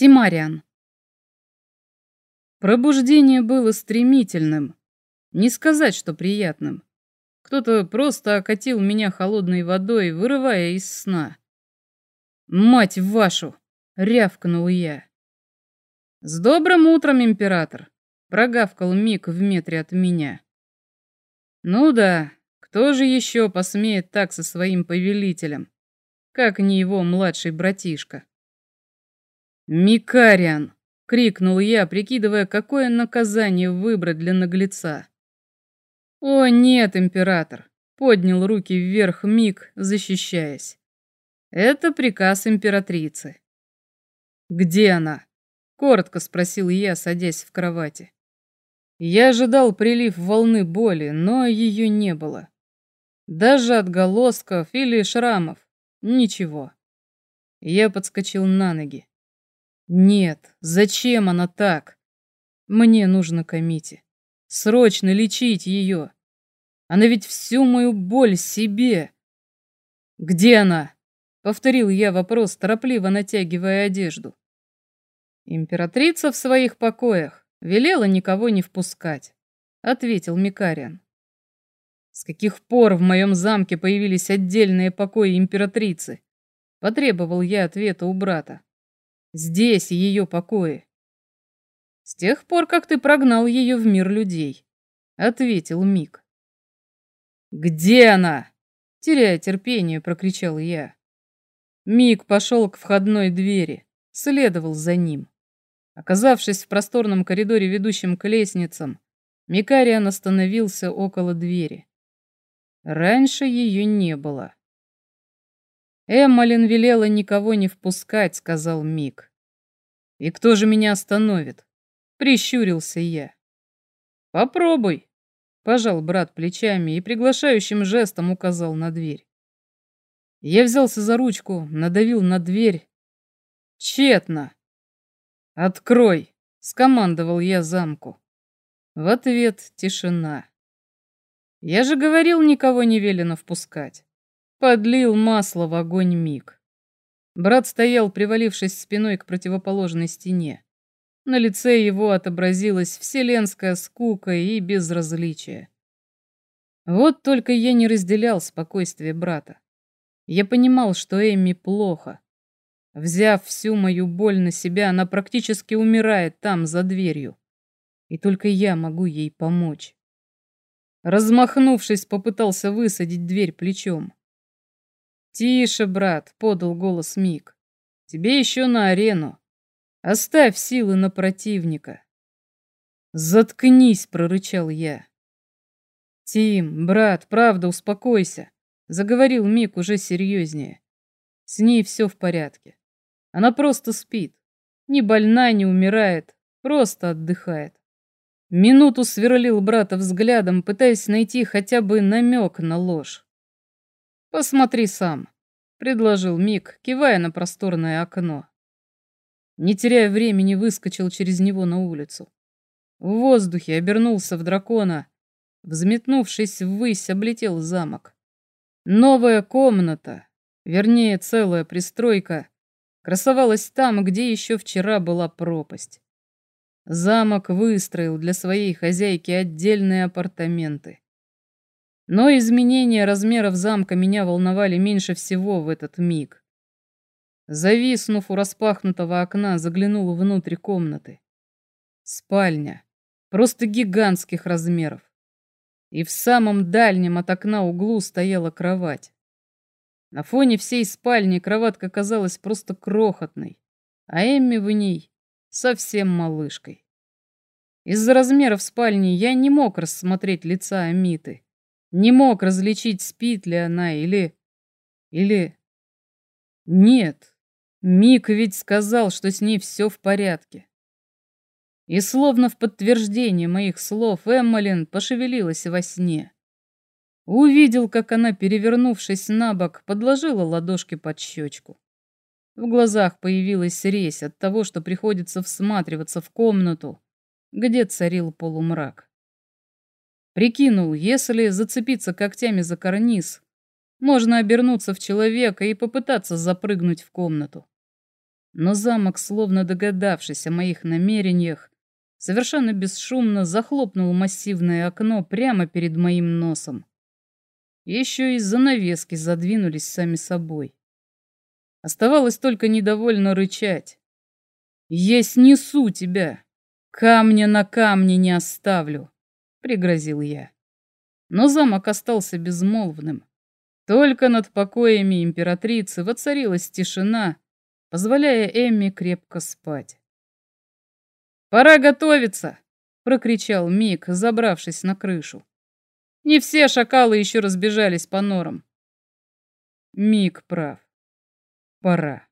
Тимариан. Пробуждение было стремительным. Не сказать, что приятным. Кто-то просто окатил меня холодной водой, вырывая из сна. «Мать вашу!» — рявкнул я. «С добрым утром, император!» — прогавкал Мик в метре от меня. «Ну да, кто же еще посмеет так со своим повелителем, как не его младший братишка?» «Микариан!» — крикнул я, прикидывая, какое наказание выбрать для наглеца. «О, нет, император!» — поднял руки вверх Мик, защищаясь. «Это приказ императрицы». «Где она?» — коротко спросил я, садясь в кровати. Я ожидал прилив волны боли, но ее не было. Даже отголосков или шрамов. Ничего. Я подскочил на ноги. Нет, зачем она так? Мне нужно Камите. Срочно лечить ее. Она ведь всю мою боль себе. Где она? Повторил я вопрос, торопливо натягивая одежду. Императрица в своих покоях велела никого не впускать, ответил Микариан. С каких пор в моем замке появились отдельные покои императрицы? Потребовал я ответа у брата. Здесь ее покои. С тех пор, как ты прогнал ее в мир людей, ответил Мик. Где она? Теряя терпение, прокричал я. Мик пошел к входной двери, следовал за ним. Оказавшись в просторном коридоре, ведущем к лестницам, Микариан остановился около двери. Раньше ее не было. «Эммалин велела никого не впускать», — сказал Мик. «И кто же меня остановит?» — прищурился я. «Попробуй», — пожал брат плечами и приглашающим жестом указал на дверь. Я взялся за ручку, надавил на дверь. Тщетно. «Открой!» — скомандовал я замку. В ответ тишина. Я же говорил, никого не велено впускать. Подлил масло в огонь миг. Брат стоял, привалившись спиной к противоположной стене. На лице его отобразилась вселенская скука и безразличие. Вот только я не разделял спокойствие брата. Я понимал, что Эми плохо. Взяв всю мою боль на себя, она практически умирает там, за дверью. И только я могу ей помочь. Размахнувшись, попытался высадить дверь плечом. «Тише, брат», — подал голос Мик. «Тебе еще на арену. Оставь силы на противника». «Заткнись», — прорычал я. «Тим, брат, правда, успокойся», — заговорил Мик уже серьезнее. «С ней все в порядке. Она просто спит. Не больна, не умирает, просто отдыхает». Минуту сверлил брата взглядом, пытаясь найти хотя бы намек на ложь. «Посмотри сам», — предложил Мик, кивая на просторное окно. Не теряя времени, выскочил через него на улицу. В воздухе обернулся в дракона. Взметнувшись ввысь, облетел замок. Новая комната, вернее, целая пристройка, красовалась там, где еще вчера была пропасть. Замок выстроил для своей хозяйки отдельные апартаменты. Но изменения размеров замка меня волновали меньше всего в этот миг. Зависнув у распахнутого окна, заглянул внутрь комнаты. Спальня. Просто гигантских размеров. И в самом дальнем от окна углу стояла кровать. На фоне всей спальни кроватка казалась просто крохотной, а Эмми в ней совсем малышкой. Из-за размеров спальни я не мог рассмотреть лица Амиты. Не мог различить, спит ли она или... Или... Нет, Мик ведь сказал, что с ней все в порядке. И словно в подтверждение моих слов Эммалин пошевелилась во сне. Увидел, как она, перевернувшись на бок, подложила ладошки под щечку. В глазах появилась резь от того, что приходится всматриваться в комнату, где царил полумрак. Прикинул, если зацепиться когтями за карниз, можно обернуться в человека и попытаться запрыгнуть в комнату. Но замок, словно догадавшись о моих намерениях, совершенно бесшумно захлопнул массивное окно прямо перед моим носом. Еще и занавески задвинулись сами собой. Оставалось только недовольно рычать. «Я снесу тебя! Камня на камне не оставлю!» — пригрозил я. Но замок остался безмолвным. Только над покоями императрицы воцарилась тишина, позволяя Эмми крепко спать. «Пора готовиться!» — прокричал Мик, забравшись на крышу. «Не все шакалы еще разбежались по норам». Мик прав. Пора.